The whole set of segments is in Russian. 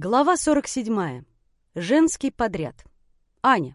Глава 47. Женский подряд. Аня.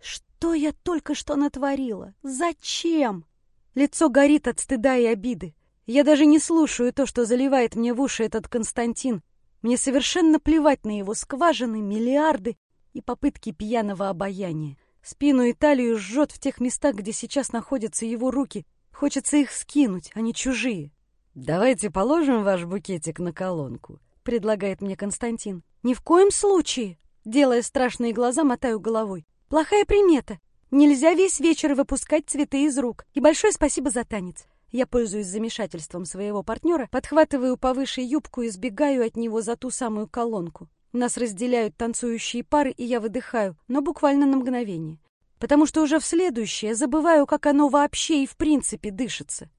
Что я только что натворила? Зачем? Лицо горит от стыда и обиды. Я даже не слушаю то, что заливает мне в уши этот Константин. Мне совершенно плевать на его скважины, миллиарды и попытки пьяного обаяния. Спину и талию жжет в тех местах, где сейчас находятся его руки. Хочется их скинуть, а не чужие. «Давайте положим ваш букетик на колонку», — предлагает мне Константин. «Ни в коем случае!» Делая страшные глаза, мотаю головой. «Плохая примета. Нельзя весь вечер выпускать цветы из рук. И большое спасибо за танец». Я пользуюсь замешательством своего партнера, подхватываю повыше юбку и сбегаю от него за ту самую колонку. Нас разделяют танцующие пары, и я выдыхаю, но буквально на мгновение. Потому что уже в следующее забываю, как оно вообще и в принципе дышится.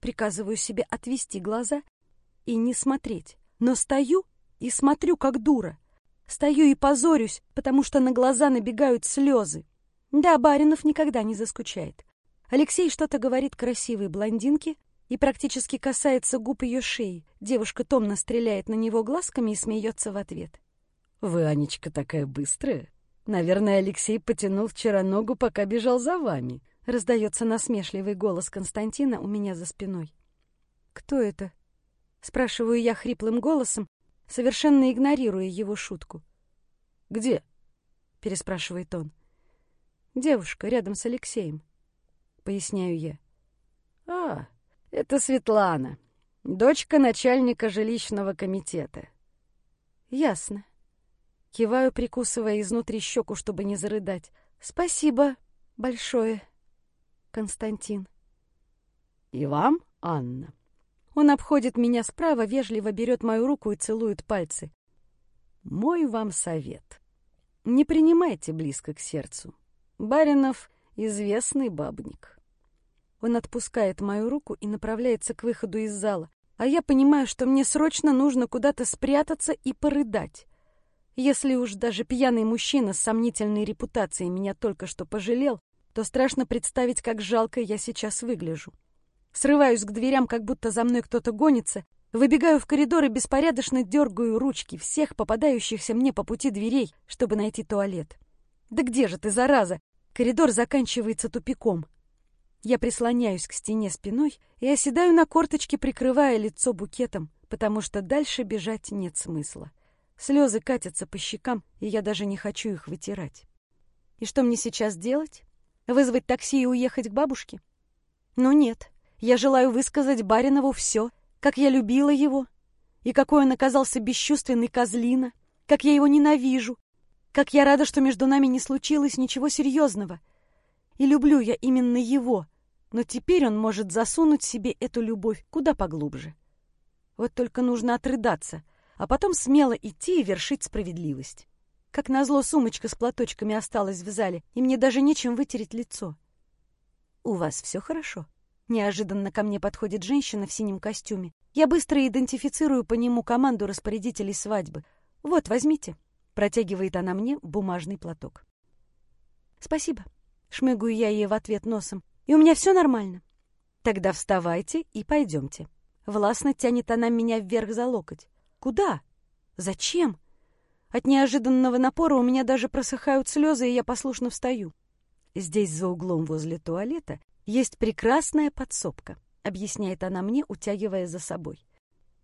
Приказываю себе отвести глаза и не смотреть. Но стою и смотрю, как дура. Стою и позорюсь, потому что на глаза набегают слезы. Да, Баринов никогда не заскучает. Алексей что-то говорит красивой блондинке и практически касается губ ее шеи. Девушка томно стреляет на него глазками и смеется в ответ. «Вы, Анечка, такая быстрая. Наверное, Алексей потянул вчера ногу, пока бежал за вами». Раздается насмешливый голос Константина у меня за спиной. «Кто это?» Спрашиваю я хриплым голосом, совершенно игнорируя его шутку. «Где?» — переспрашивает он. «Девушка рядом с Алексеем», — поясняю я. «А, это Светлана, дочка начальника жилищного комитета». «Ясно». Киваю, прикусывая изнутри щеку, чтобы не зарыдать. «Спасибо большое, Константин». «И вам, Анна?» Он обходит меня справа, вежливо берет мою руку и целует пальцы. Мой вам совет. Не принимайте близко к сердцу. Баринов — известный бабник. Он отпускает мою руку и направляется к выходу из зала, а я понимаю, что мне срочно нужно куда-то спрятаться и порыдать. Если уж даже пьяный мужчина с сомнительной репутацией меня только что пожалел, то страшно представить, как жалко я сейчас выгляжу. Срываюсь к дверям, как будто за мной кто-то гонится, выбегаю в коридор и беспорядочно дергаю ручки всех попадающихся мне по пути дверей, чтобы найти туалет. Да где же ты, зараза? Коридор заканчивается тупиком. Я прислоняюсь к стене спиной и оседаю на корточке, прикрывая лицо букетом, потому что дальше бежать нет смысла. Слезы катятся по щекам, и я даже не хочу их вытирать. И что мне сейчас делать? Вызвать такси и уехать к бабушке? Ну нет, я желаю высказать Баринову все, как я любила его, и какой он оказался бесчувственный козлина, как я его ненавижу, как я рада, что между нами не случилось ничего серьезного. И люблю я именно его, но теперь он может засунуть себе эту любовь куда поглубже. Вот только нужно отрыдаться, а потом смело идти и вершить справедливость. Как назло, сумочка с платочками осталась в зале, и мне даже нечем вытереть лицо. «У вас все хорошо?» Неожиданно ко мне подходит женщина в синем костюме. Я быстро идентифицирую по нему команду распорядителей свадьбы. «Вот, возьмите». Протягивает она мне бумажный платок. «Спасибо». Шмыгаю я ей в ответ носом. «И у меня все нормально». «Тогда вставайте и пойдемте». Властно тянет она меня вверх за локоть. «Куда? Зачем?» От неожиданного напора у меня даже просыхают слезы, и я послушно встаю. Здесь, за углом возле туалета, есть прекрасная подсобка, объясняет она мне, утягивая за собой.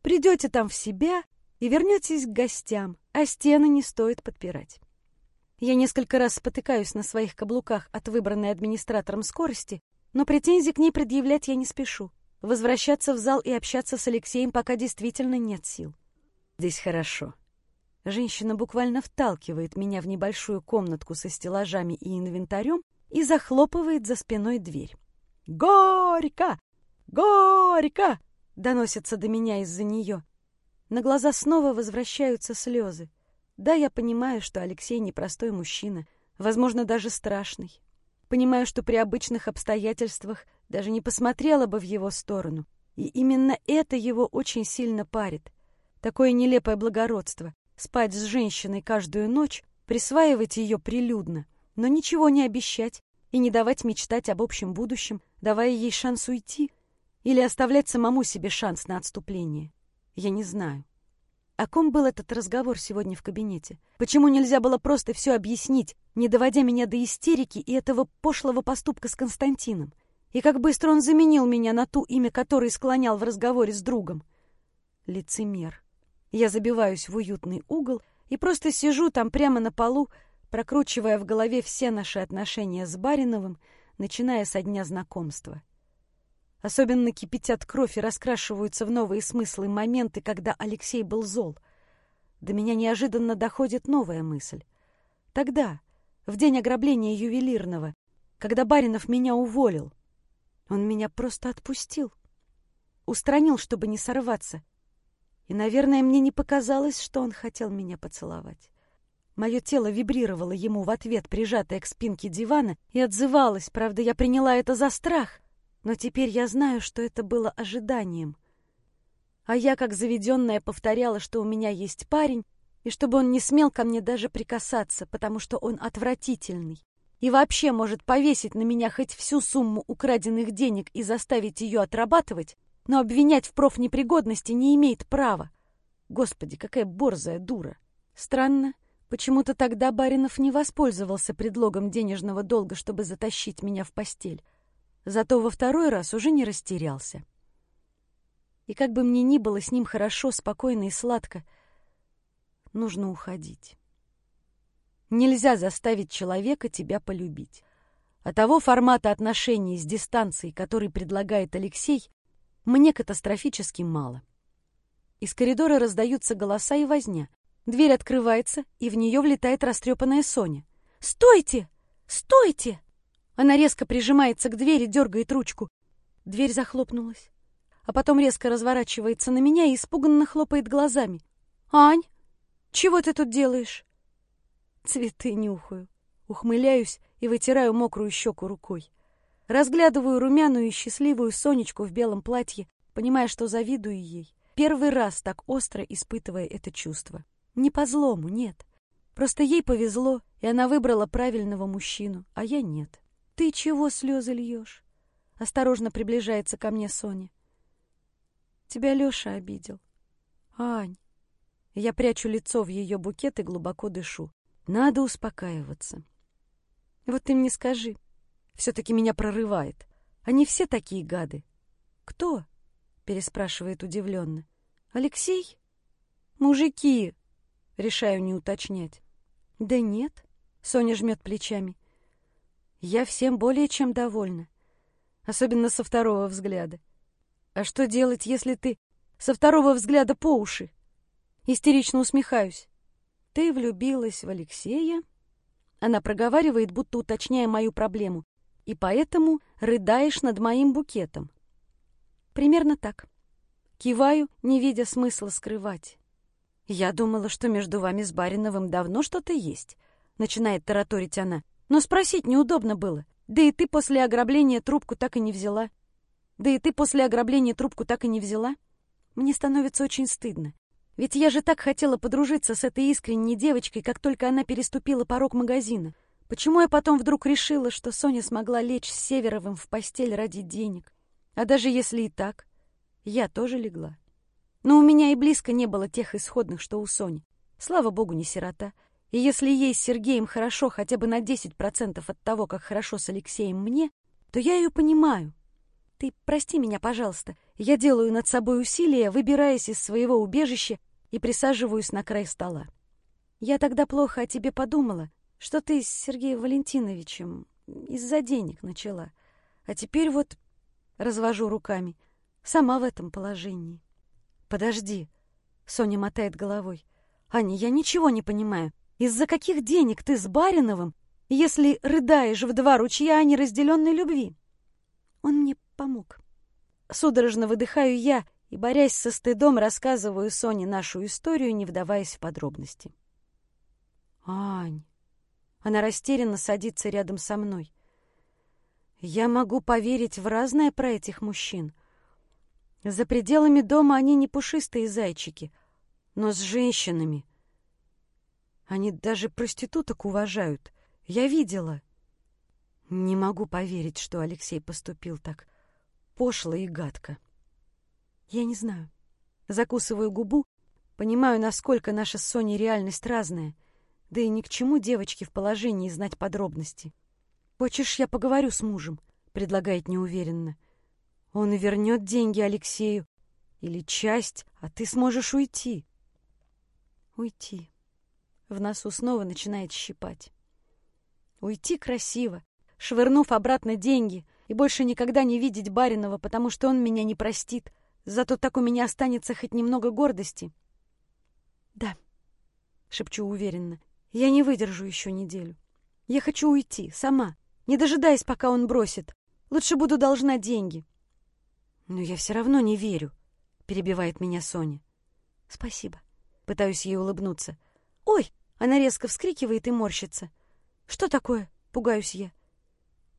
Придете там в себя и вернетесь к гостям, а стены не стоит подпирать. Я несколько раз спотыкаюсь на своих каблуках от выбранной администратором скорости, но претензий к ней предъявлять я не спешу. Возвращаться в зал и общаться с Алексеем пока действительно нет сил. Здесь хорошо. Женщина буквально вталкивает меня в небольшую комнатку со стеллажами и инвентарем и захлопывает за спиной дверь. «Горько! Горько!» — доносится до меня из-за нее. На глаза снова возвращаются слезы. Да, я понимаю, что Алексей непростой мужчина, возможно, даже страшный. Понимаю, что при обычных обстоятельствах даже не посмотрела бы в его сторону. И именно это его очень сильно парит. Такое нелепое благородство — спать с женщиной каждую ночь, присваивать ее прилюдно, но ничего не обещать и не давать мечтать об общем будущем, давая ей шанс уйти? Или оставлять самому себе шанс на отступление? Я не знаю. О ком был этот разговор сегодня в кабинете? Почему нельзя было просто все объяснить, не доводя меня до истерики и этого пошлого поступка с Константином? И как быстро он заменил меня на ту имя, которое склонял в разговоре с другом? Лицемер. Я забиваюсь в уютный угол и просто сижу там прямо на полу, прокручивая в голове все наши отношения с Бариновым, начиная со дня знакомства. Особенно кипятят кровь и раскрашиваются в новые смыслы моменты, когда Алексей был зол. До меня неожиданно доходит новая мысль. Тогда, в день ограбления ювелирного, когда Баринов меня уволил, он меня просто отпустил. Устранил, чтобы не сорваться. И, наверное, мне не показалось, что он хотел меня поцеловать. Мое тело вибрировало ему в ответ, прижатое к спинке дивана, и отзывалось, правда, я приняла это за страх. Но теперь я знаю, что это было ожиданием. А я, как заведенная, повторяла, что у меня есть парень, и чтобы он не смел ко мне даже прикасаться, потому что он отвратительный. И вообще может повесить на меня хоть всю сумму украденных денег и заставить ее отрабатывать, но обвинять в профнепригодности не имеет права. Господи, какая борзая дура! Странно, почему-то тогда Баринов не воспользовался предлогом денежного долга, чтобы затащить меня в постель. Зато во второй раз уже не растерялся. И как бы мне ни было с ним хорошо, спокойно и сладко, нужно уходить. Нельзя заставить человека тебя полюбить. А того формата отношений с дистанцией, который предлагает Алексей, мне катастрофически мало. Из коридора раздаются голоса и возня. Дверь открывается, и в нее влетает растрепанная Соня. «Стойте! Стойте!» Она резко прижимается к двери, дергает ручку. Дверь захлопнулась. А потом резко разворачивается на меня и испуганно хлопает глазами. «Ань, чего ты тут делаешь?» Цветы нюхаю. Ухмыляюсь и вытираю мокрую щеку рукой. Разглядываю румяную и счастливую Сонечку в белом платье, понимая, что завидую ей. Первый раз так остро испытывая это чувство. Не по злому, нет. Просто ей повезло, и она выбрала правильного мужчину, а я нет. «Ты чего слезы льешь?» Осторожно приближается ко мне Соня. «Тебя Леша обидел». «Ань». Я прячу лицо в ее букет и глубоко дышу. Надо успокаиваться. Вот ты мне скажи. Все-таки меня прорывает. Они все такие гады. «Кто?» — переспрашивает удивленно. «Алексей?» «Мужики!» — решаю не уточнять. «Да нет», — Соня жмет плечами. Я всем более чем довольна. Особенно со второго взгляда. А что делать, если ты со второго взгляда по уши? Истерично усмехаюсь. Ты влюбилась в Алексея? Она проговаривает, будто уточняя мою проблему. И поэтому рыдаешь над моим букетом. Примерно так. Киваю, не видя смысла скрывать. Я думала, что между вами с Бариновым давно что-то есть. Начинает тараторить она. Но спросить неудобно было. Да и ты после ограбления трубку так и не взяла. Да и ты после ограбления трубку так и не взяла. Мне становится очень стыдно. Ведь я же так хотела подружиться с этой искренней девочкой, как только она переступила порог магазина. Почему я потом вдруг решила, что Соня смогла лечь с Северовым в постель ради денег? А даже если и так, я тоже легла. Но у меня и близко не было тех исходных, что у Сони. Слава богу, не сирота. И если ей с Сергеем хорошо хотя бы на 10% от того, как хорошо с Алексеем мне, то я ее понимаю. Ты прости меня, пожалуйста. Я делаю над собой усилия, выбираясь из своего убежища и присаживаюсь на край стола. Я тогда плохо о тебе подумала, что ты с Сергеем Валентиновичем из-за денег начала. А теперь вот развожу руками. Сама в этом положении. Подожди. Соня мотает головой. Аня, я ничего не понимаю. Из-за каких денег ты с Бариновым, если рыдаешь в два ручья о неразделенной любви? Он мне помог. Судорожно выдыхаю я и, борясь со стыдом, рассказываю Соне нашу историю, не вдаваясь в подробности. «Ань!» Она растерянно садится рядом со мной. «Я могу поверить в разное про этих мужчин. За пределами дома они не пушистые зайчики, но с женщинами они даже проституток уважают. Я видела. Не могу поверить, что Алексей поступил так пошло и гадко. Я не знаю. Закусываю губу, Понимаю, насколько наша с Соней реальность разная. Да и ни к чему девочке в положении знать подробности. «Хочешь, я поговорю с мужем?» — предлагает неуверенно. «Он вернет деньги Алексею. Или часть, а ты сможешь уйти». «Уйти». В носу снова начинает щипать. Уйти красиво, швырнув обратно деньги и больше никогда не видеть Баринова, потому что он меня не простит. Зато так у меня останется хоть немного гордости. «Да», — шепчу уверенно, — «я не выдержу еще неделю. Я хочу уйти, сама, не дожидаясь, пока он бросит. Лучше буду должна деньги». «Но я все равно не верю», — перебивает меня Соня. «Спасибо». Пытаюсь ей улыбнуться. «Ой!» — она резко вскрикивает и морщится. «Что такое?» — пугаюсь я.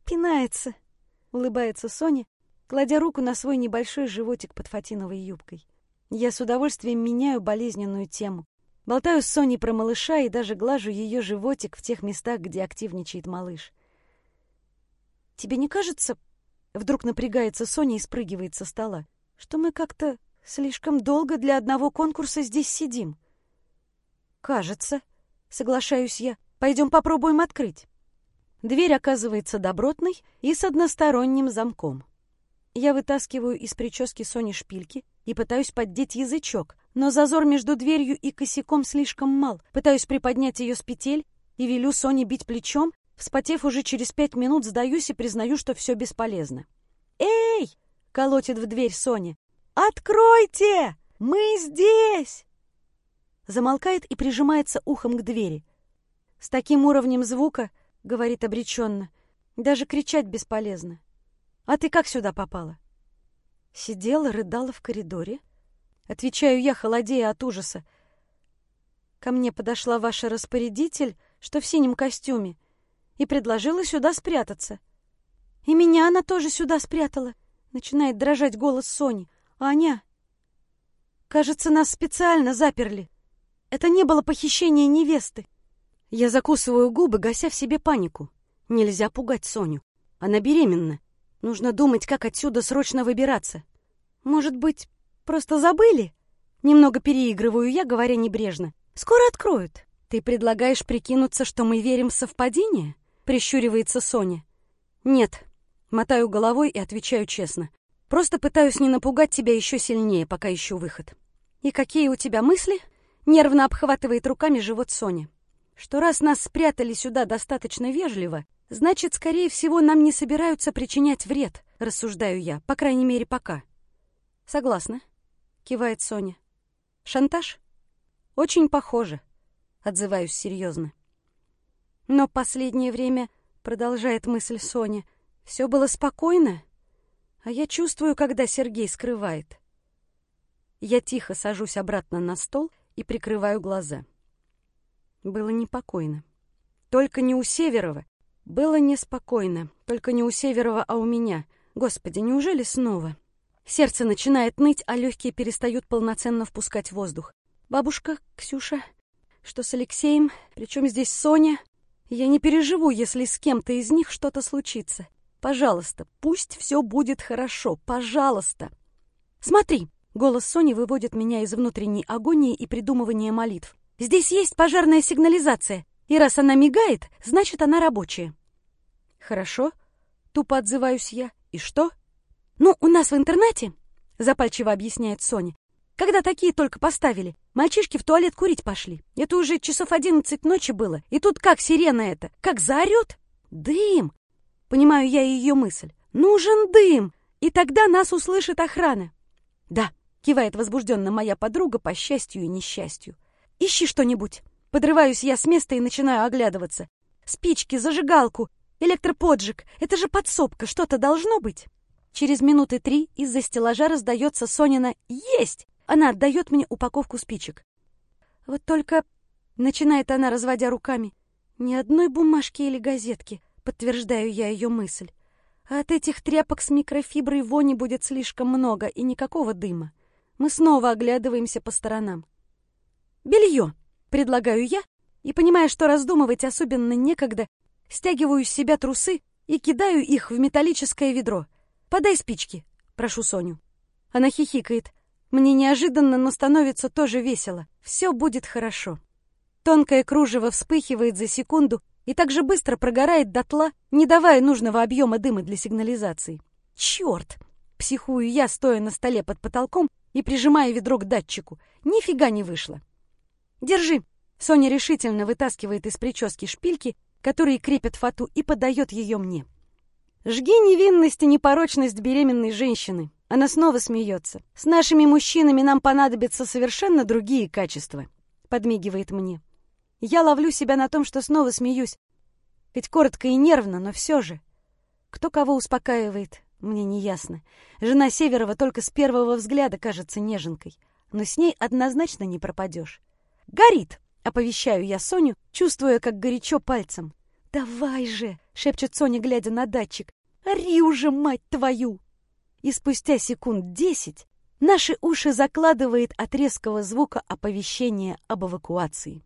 «Пинается», — улыбается Соня, кладя руку на свой небольшой животик под фатиновой юбкой. Я с удовольствием меняю болезненную тему. Болтаю с Соней про малыша и даже глажу ее животик в тех местах, где активничает малыш. «Тебе не кажется...» Вдруг напрягается Соня и спрыгивает со стола. «Что мы как-то слишком долго для одного конкурса здесь сидим?» «Кажется», — соглашаюсь я. «Пойдем попробуем открыть». Дверь оказывается добротной и с односторонним замком. Я вытаскиваю из прически Сони шпильки и пытаюсь поддеть язычок, но зазор между дверью и косяком слишком мал. Пытаюсь приподнять ее с петель и велю Соне бить плечом. Вспотев уже через пять минут, сдаюсь и признаю, что все бесполезно. «Эй!» — колотит в дверь Соня. «Откройте! Мы здесь!» Замолкает и прижимается ухом к двери. «С таким уровнем звука, — говорит обреченно, — даже кричать бесполезно. А ты как сюда попала?» Сидела, рыдала в коридоре. Отвечаю я, холодея от ужаса. Ко мне подошла ваша распорядитель, что в синем костюме, и предложила сюда спрятаться. И меня она тоже сюда спрятала. Начинает дрожать голос Сони. Аня, кажется, нас специально заперли. Это не было похищение невесты. Я закусываю губы, гася в себе панику. Нельзя пугать Соню. Она беременна. Нужно думать, как отсюда срочно выбираться. Может быть, просто забыли? Немного переигрываю я, говоря небрежно. Скоро откроют. Ты предлагаешь прикинуться, что мы верим в совпадение? Прищуривается Соня. Нет. Мотаю головой и отвечаю честно. Просто пытаюсь не напугать тебя еще сильнее, пока ищу выход. И какие у тебя мысли? Нервно обхватывает руками живот Соня. Что раз нас спрятали сюда достаточно вежливо, Значит, скорее всего, нам не собираются причинять вред, рассуждаю я, по крайней мере, пока. Согласна, кивает Соня. Шантаж? Очень похоже, отзываюсь серьезно. Но последнее время, продолжает мысль Соня, все было спокойно, а я чувствую, когда Сергей скрывает. Я тихо сажусь обратно на стол и прикрываю глаза. Было непокойно. Только не у Северова, было неспокойно, только не у Северова, а у меня. Господи, неужели снова? Сердце начинает ныть, а легкие перестают полноценно впускать воздух. Бабушка, Ксюша, что с Алексеем, причем здесь Соня? Я не переживу, если с кем-то из них что-то случится. Пожалуйста, пусть все будет хорошо, пожалуйста. Смотри, голос Сони выводит меня из внутренней агонии и придумывания молитв. Здесь есть пожарная сигнализация. И раз она мигает, значит, она рабочая. Хорошо, тупо отзываюсь я. И что? Ну, у нас в интернате, запальчиво объясняет Соня, когда такие только поставили, мальчишки в туалет курить пошли. Это уже часов одиннадцать ночи было. И тут как сирена это, как заорет? Дым! Понимаю я ее мысль. Нужен дым! И тогда нас услышит охрана. Да, кивает возбужденно моя подруга по счастью и несчастью. Ищи что-нибудь. Подрываюсь я с места и начинаю оглядываться. Спички, зажигалку, электроподжиг. Это же подсобка, что-то должно быть. Через минуты три из-за стеллажа раздается Сонина «Есть!». Она отдает мне упаковку спичек. Вот только... Начинает она, разводя руками. Ни одной бумажки или газетки, подтверждаю я ее мысль. А от этих тряпок с микрофиброй вони будет слишком много и никакого дыма. Мы снова оглядываемся по сторонам. Белье. Предлагаю я, и, понимая, что раздумывать особенно некогда, стягиваю с себя трусы и кидаю их в металлическое ведро. «Подай спички», — прошу Соню. Она хихикает. Мне неожиданно, но становится тоже весело. Все будет хорошо. Тонкое кружево вспыхивает за секунду и так же быстро прогорает дотла, не давая нужного объема дыма для сигнализации. Черт! Психую я, стоя на столе под потолком и прижимая ведро к датчику. Нифига не вышло. Держи. Соня решительно вытаскивает из прически шпильки, которые крепят фату, и подает ее мне. Жги невинность и непорочность беременной женщины. Она снова смеется. С нашими мужчинами нам понадобятся совершенно другие качества. Подмигивает мне. Я ловлю себя на том, что снова смеюсь. Ведь коротко и нервно, но все же. Кто кого успокаивает, мне не ясно. Жена Северова только с первого взгляда кажется неженкой. Но с ней однозначно не пропадешь. «Горит!» — оповещаю я Соню, чувствуя, как горячо пальцем. «Давай же!» — шепчет Соня, глядя на датчик. «Ори уже, мать твою!» И спустя секунд десять наши уши закладывает от резкого звука оповещения об эвакуации.